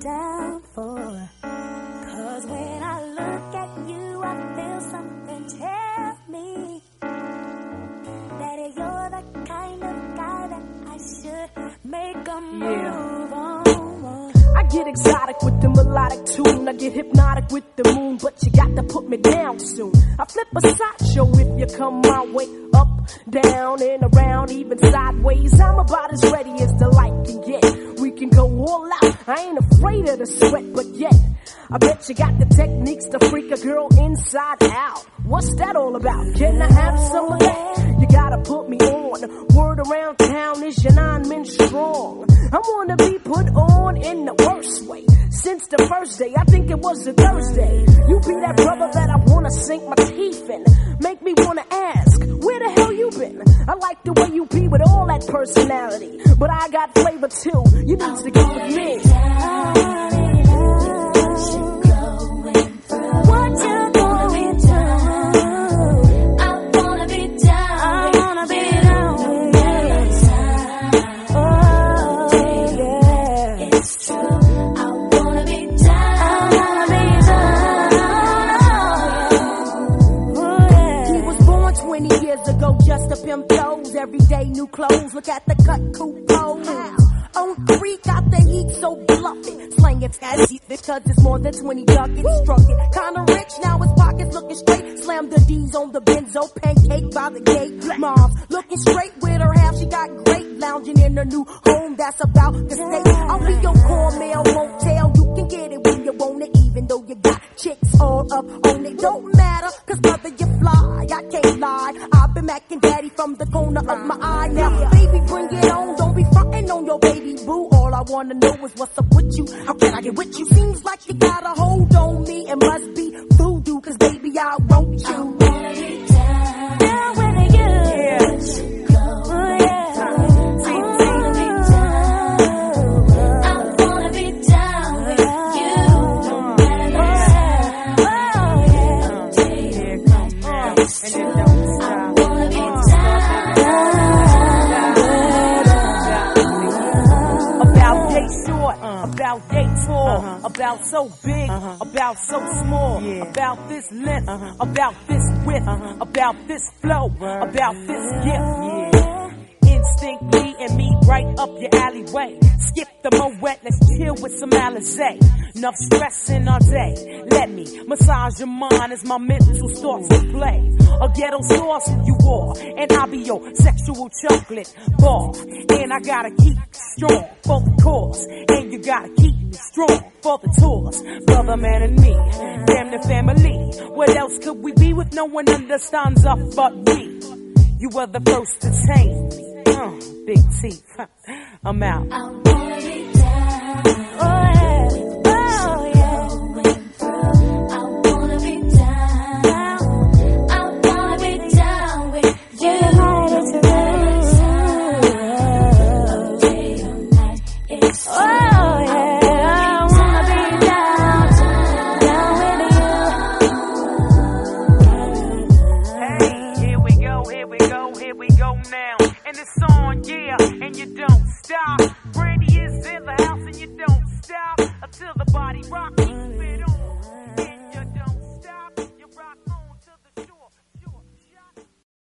down for. Cause when I look at you, I feel something tell me that you're the kind of guy that I should make a move on. I get exotic with the melodic tune. I get hypnotic with the moon, but you got to put me down soon. I flip a sideshow if you come my way. Up, down, and around, even sideways. I'm about as ready as the light can get can go all out. I ain't afraid of the sweat, but yet. I bet you got the techniques to freak a girl inside out. What's that all about? Can I have some of that? You gotta put me on. Word around town is your nine men strong. I wanna be put on in the worst way. Since the first day, I think it was a Thursday. You be that brother that I wanna sink my personality. But I got flavor too. You need to get with me. Years ago just to pimp toes. Every day new clothes. Look at the cut, cool clothes. On three, got the heat so bluffy. Slanging fast heat because it's more than 20 ducats. Struck it. Kinda rich, now his pockets looking straight. Slam the D's on the benzo, pancake by the gate. Mom's looking straight with her half, she got great. Lounging in her new home, that's about to stay. I'll be your core I've been macking daddy from the corner of my eye. Now, baby, bring it on. Don't be frontin' on your baby boo. All I wanna know is what's up with you. How can I get with you? Seems like you got a about tall, uh-huh. about so big, uh-huh. about so small, about this length, uh-huh. about this width, about this flow, about this gift. Instinct me and me right up your alleyway. Skip the moet, let's chill with some Alizé. Enough stressing all day. Let me massage your mind as my mental starts to play. A ghetto sauce you are, and I'll be your sexual chocolate bar. And I gotta keep strong for the cause, and you gotta keep strong for the tours. Brother, man, and me, damn the family. What else could we be with no one understands us but me? You were the first to change me. Uh, big teeth. I'm out. Now. And it's on, yeah, and you don't stop. Brandy is in the house and you don't stop until the body rock.